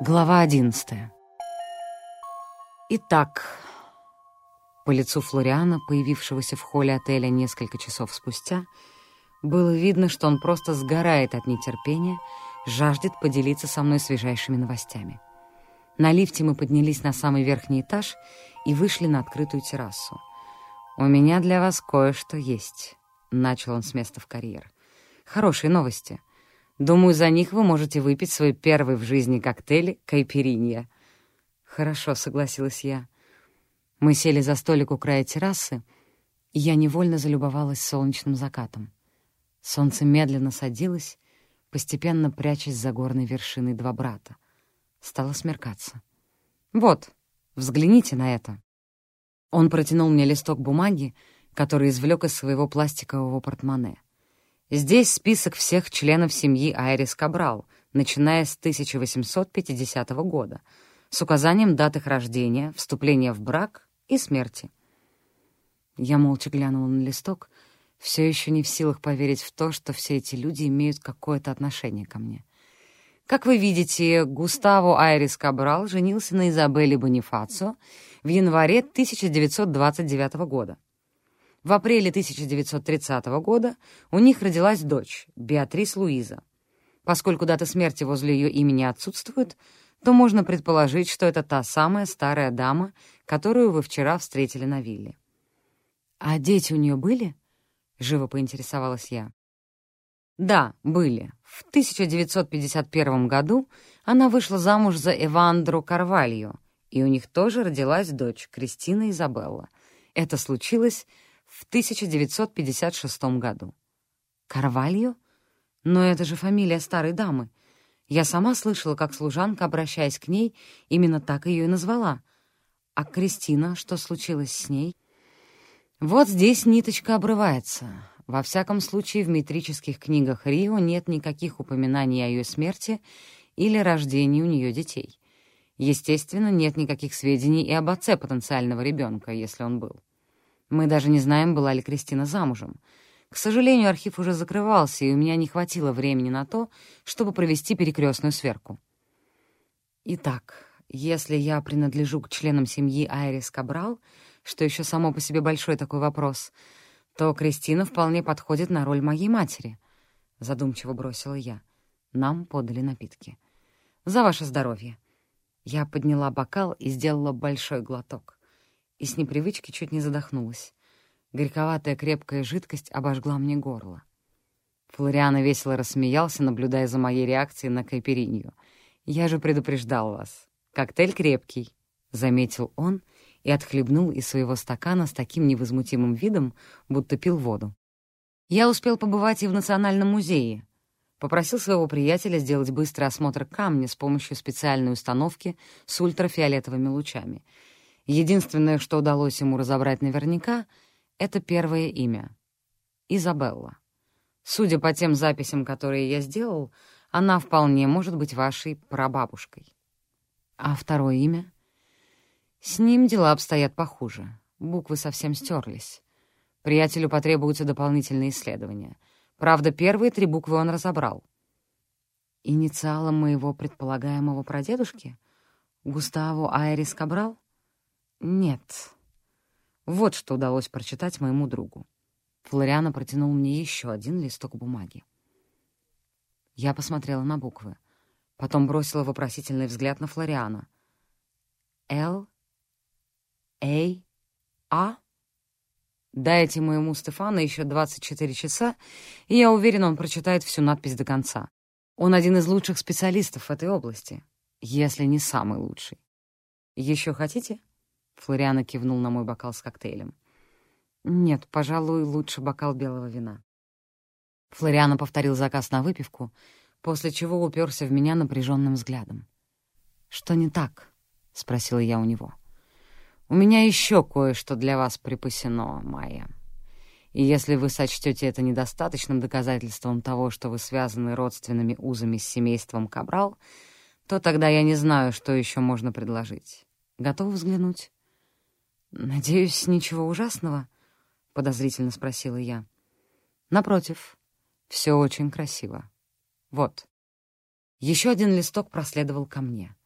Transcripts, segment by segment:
Глава одиннадцатая. Итак, по лицу Флориана, появившегося в холле отеля несколько часов спустя, было видно, что он просто сгорает от нетерпения, жаждет поделиться со мной свежайшими новостями. На лифте мы поднялись на самый верхний этаж и вышли на открытую террасу. «У меня для вас кое-что есть», — начал он с места в карьер. «Хорошие новости. Думаю, за них вы можете выпить свой первый в жизни коктейль «Кайперинья». «Хорошо», — согласилась я. Мы сели за столик у края террасы, и я невольно залюбовалась солнечным закатом. Солнце медленно садилось, постепенно прячась за горной вершиной два брата. Стало смеркаться. «Вот, взгляните на это». Он протянул мне листок бумаги, который извлек из своего пластикового портмоне. Здесь список всех членов семьи Айрис Кабрал, начиная с 1850 года, с указанием дат их рождения, вступления в брак и смерти. Я молча глянула на листок, все еще не в силах поверить в то, что все эти люди имеют какое-то отношение ко мне. Как вы видите, Густаво Айрис Кабрал женился на Изабелле Бонифацио в январе 1929 года. В апреле 1930 года у них родилась дочь, Беатрис Луиза. Поскольку дата смерти возле ее имени отсутствует, то можно предположить, что это та самая старая дама, которую вы вчера встретили на вилле. «А дети у нее были?» — живо поинтересовалась я. «Да, были. В 1951 году она вышла замуж за Эвандру Карвалью, и у них тоже родилась дочь, Кристина Изабелла. Это случилось в 1956 году. Карвальо? Но это же фамилия старой дамы. Я сама слышала, как служанка, обращаясь к ней, именно так ее и назвала. А Кристина, что случилось с ней? Вот здесь ниточка обрывается. Во всяком случае, в метрических книгах Рио нет никаких упоминаний о ее смерти или рождении у нее детей. Естественно, нет никаких сведений и об отце потенциального ребенка, если он был. Мы даже не знаем, была ли Кристина замужем. К сожалению, архив уже закрывался, и у меня не хватило времени на то, чтобы провести перекрестную сверку. Итак, если я принадлежу к членам семьи Айрис Кабрал, что еще само по себе большой такой вопрос, то Кристина вполне подходит на роль моей матери, — задумчиво бросила я. Нам подали напитки. «За ваше здоровье!» Я подняла бокал и сделала большой глоток и с непривычки чуть не задохнулась. Горьковатая крепкая жидкость обожгла мне горло. Флориана весело рассмеялся, наблюдая за моей реакцией на кайперинью. «Я же предупреждал вас. Коктейль крепкий», — заметил он и отхлебнул из своего стакана с таким невозмутимым видом, будто пил воду. «Я успел побывать и в Национальном музее», попросил своего приятеля сделать быстрый осмотр камня с помощью специальной установки с ультрафиолетовыми лучами — Единственное, что удалось ему разобрать наверняка, — это первое имя — Изабелла. Судя по тем записям, которые я сделал, она вполне может быть вашей прабабушкой. А второе имя? С ним дела обстоят похуже. Буквы совсем стерлись. Приятелю потребуются дополнительные исследования. Правда, первые три буквы он разобрал. Инициалом моего предполагаемого прадедушки? Густаво Айрис Кабрал? «Нет». Вот что удалось прочитать моему другу. Флориана протянул мне еще один листок бумаги. Я посмотрела на буквы. Потом бросила вопросительный взгляд на Флориана. «Л? Эй? А?» Дайте моему Стефану еще 24 часа, и я уверена, он прочитает всю надпись до конца. Он один из лучших специалистов в этой области, если не самый лучший. Еще хотите?» Флориана кивнул на мой бокал с коктейлем. «Нет, пожалуй, лучше бокал белого вина». Флориана повторил заказ на выпивку, после чего уперся в меня напряженным взглядом. «Что не так?» — спросила я у него. «У меня еще кое-что для вас припасено, Майя. И если вы сочтете это недостаточным доказательством того, что вы связаны родственными узами с семейством Кабрал, то тогда я не знаю, что еще можно предложить. Готовы взглянуть?» «Надеюсь, ничего ужасного?» — подозрительно спросила я. «Напротив, все очень красиво. Вот». Еще один листок проследовал ко мне.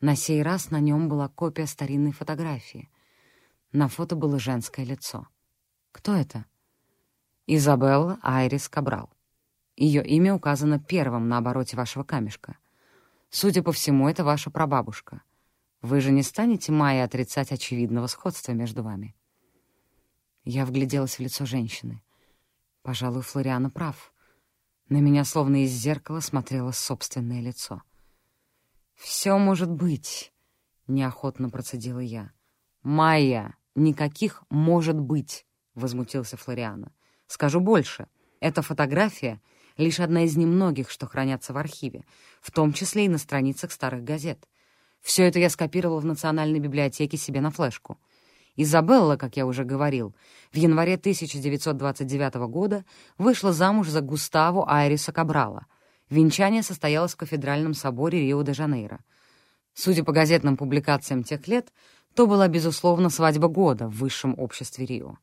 На сей раз на нем была копия старинной фотографии. На фото было женское лицо. Кто это? Изабелла Айрис Кабрал. Ее имя указано первым на обороте вашего камешка. Судя по всему, это ваша прабабушка. Вы же не станете, Майя, отрицать очевидного сходства между вами? Я вгляделась в лицо женщины. Пожалуй, Флориана прав. На меня словно из зеркала смотрело собственное лицо. «Все может быть», — неохотно процедила я. «Майя, никаких «может быть», — возмутился Флориана. «Скажу больше. Эта фотография — лишь одна из немногих, что хранятся в архиве, в том числе и на страницах старых газет. Все это я скопировал в Национальной библиотеке себе на флешку. Изабелла, как я уже говорил, в январе 1929 года вышла замуж за Густаво Айриса Кабрала. Венчание состоялось в кафедральном соборе Рио-де-Жанейро. Судя по газетным публикациям тех лет, то была, безусловно, свадьба года в высшем обществе Рио.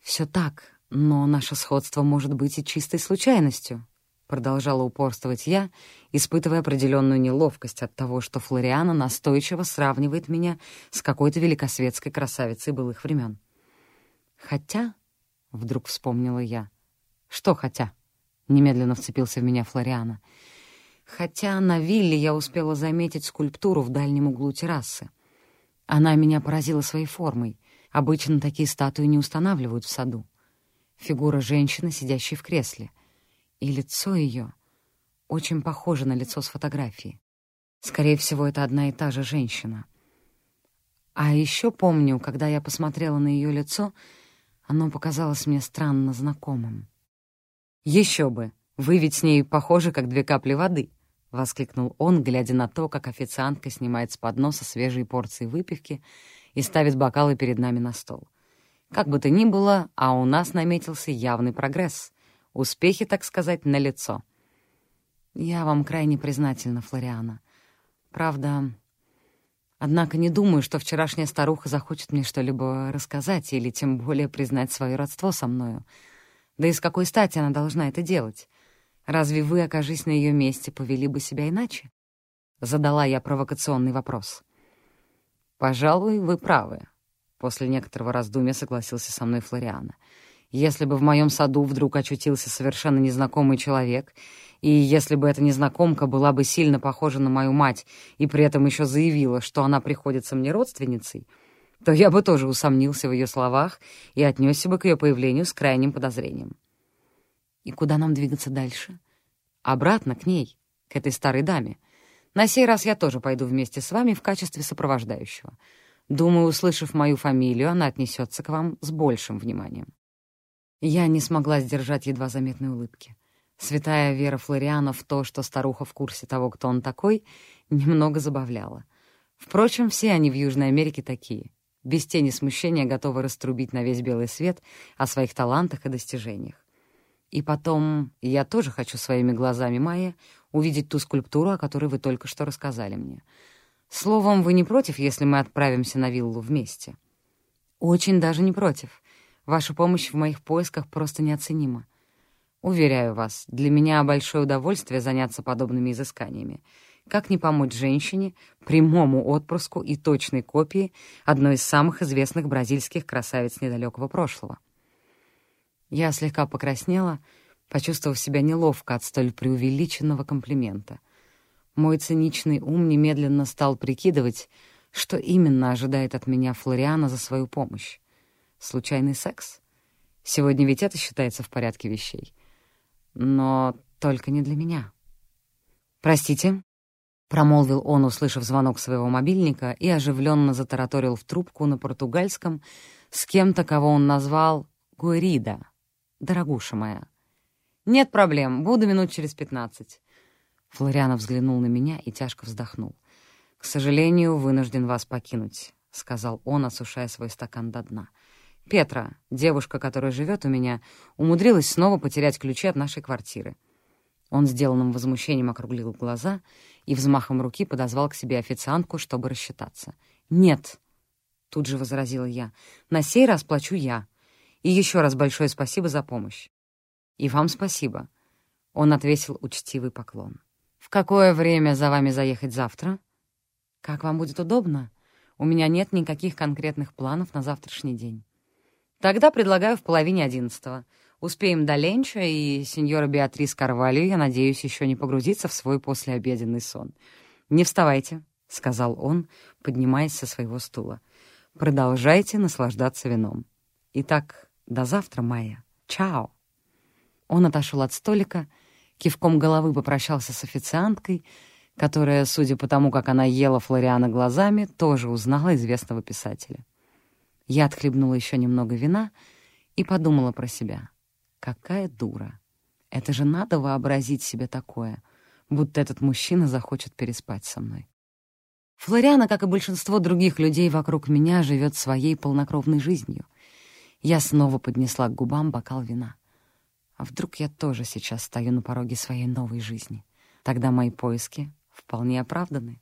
Все так, но наше сходство может быть и чистой случайностью, продолжала упорствовать я, испытывая определенную неловкость от того, что Флориана настойчиво сравнивает меня с какой-то великосветской красавицей былых времен. «Хотя...» — вдруг вспомнила я. «Что хотя?» — немедленно вцепился в меня Флориана. «Хотя на вилле я успела заметить скульптуру в дальнем углу террасы. Она меня поразила своей формой. Обычно такие статуи не устанавливают в саду. Фигура женщины, сидящей в кресле — и лицо ее очень похоже на лицо с фотографии. Скорее всего, это одна и та же женщина. А еще помню, когда я посмотрела на ее лицо, оно показалось мне странно знакомым. «Еще бы! Вы ведь с ней похожи, как две капли воды!» — воскликнул он, глядя на то, как официантка снимает с подноса свежие порции выпивки и ставит бокалы перед нами на стол. Как бы то ни было, а у нас наметился явный прогресс. Успехи, так сказать, налицо. Я вам крайне признательна, Флориана. Правда, однако не думаю, что вчерашняя старуха захочет мне что-либо рассказать или тем более признать свое родство со мною. Да и с какой стати она должна это делать? Разве вы, окажись на ее месте, повели бы себя иначе? Задала я провокационный вопрос. «Пожалуй, вы правы», — после некоторого раздумья согласился со мной Флориана. Если бы в моем саду вдруг очутился совершенно незнакомый человек, и если бы эта незнакомка была бы сильно похожа на мою мать и при этом еще заявила, что она приходится мне родственницей, то я бы тоже усомнился в ее словах и отнесся бы к ее появлению с крайним подозрением. И куда нам двигаться дальше? Обратно к ней, к этой старой даме. На сей раз я тоже пойду вместе с вами в качестве сопровождающего. Думаю, услышав мою фамилию, она отнесется к вам с большим вниманием. Я не смогла сдержать едва заметной улыбки. Святая вера Флориана в то, что старуха в курсе того, кто он такой, немного забавляла. Впрочем, все они в Южной Америке такие. Без тени смущения готовы раструбить на весь белый свет о своих талантах и достижениях. И потом, я тоже хочу своими глазами, Майя, увидеть ту скульптуру, о которой вы только что рассказали мне. Словом, вы не против, если мы отправимся на виллу вместе? Очень даже не против. Ваша помощь в моих поисках просто неоценима. Уверяю вас, для меня большое удовольствие заняться подобными изысканиями. Как не помочь женщине, прямому отпрыску и точной копии одной из самых известных бразильских красавиц недалекого прошлого? Я слегка покраснела, почувствовав себя неловко от столь преувеличенного комплимента. Мой циничный ум немедленно стал прикидывать, что именно ожидает от меня Флориана за свою помощь. Случайный секс? Сегодня ведь это считается в порядке вещей. Но только не для меня. «Простите», — промолвил он, услышав звонок своего мобильника, и оживленно затараторил в трубку на португальском с кем-то, кого он назвал Гуэрида, дорогуша моя. «Нет проблем, буду минут через пятнадцать». Флорианов взглянул на меня и тяжко вздохнул. «К сожалению, вынужден вас покинуть», — сказал он, осушая свой стакан до дна. Петра, девушка, которая живет у меня, умудрилась снова потерять ключи от нашей квартиры. Он сделанным возмущением округлил глаза и взмахом руки подозвал к себе официантку, чтобы рассчитаться. «Нет», — тут же возразила я, — «на сей раз плачу я. И еще раз большое спасибо за помощь». «И вам спасибо», — он отвесил учтивый поклон. «В какое время за вами заехать завтра?» «Как вам будет удобно? У меня нет никаких конкретных планов на завтрашний день». «Тогда предлагаю в половине одиннадцатого. Успеем до ленча, и сеньора Беатрис Карвалью, я надеюсь, еще не погрузиться в свой послеобеденный сон. Не вставайте», — сказал он, поднимаясь со своего стула. «Продолжайте наслаждаться вином. Итак, до завтра, Майя. Чао!» Он отошел от столика, кивком головы попрощался с официанткой, которая, судя по тому, как она ела Флориана глазами, тоже узнала известного писателя. Я отхлебнула еще немного вина и подумала про себя. Какая дура! Это же надо вообразить себе такое, будто этот мужчина захочет переспать со мной. Флориана, как и большинство других людей вокруг меня, живет своей полнокровной жизнью. Я снова поднесла к губам бокал вина. А вдруг я тоже сейчас стою на пороге своей новой жизни? Тогда мои поиски вполне оправданы.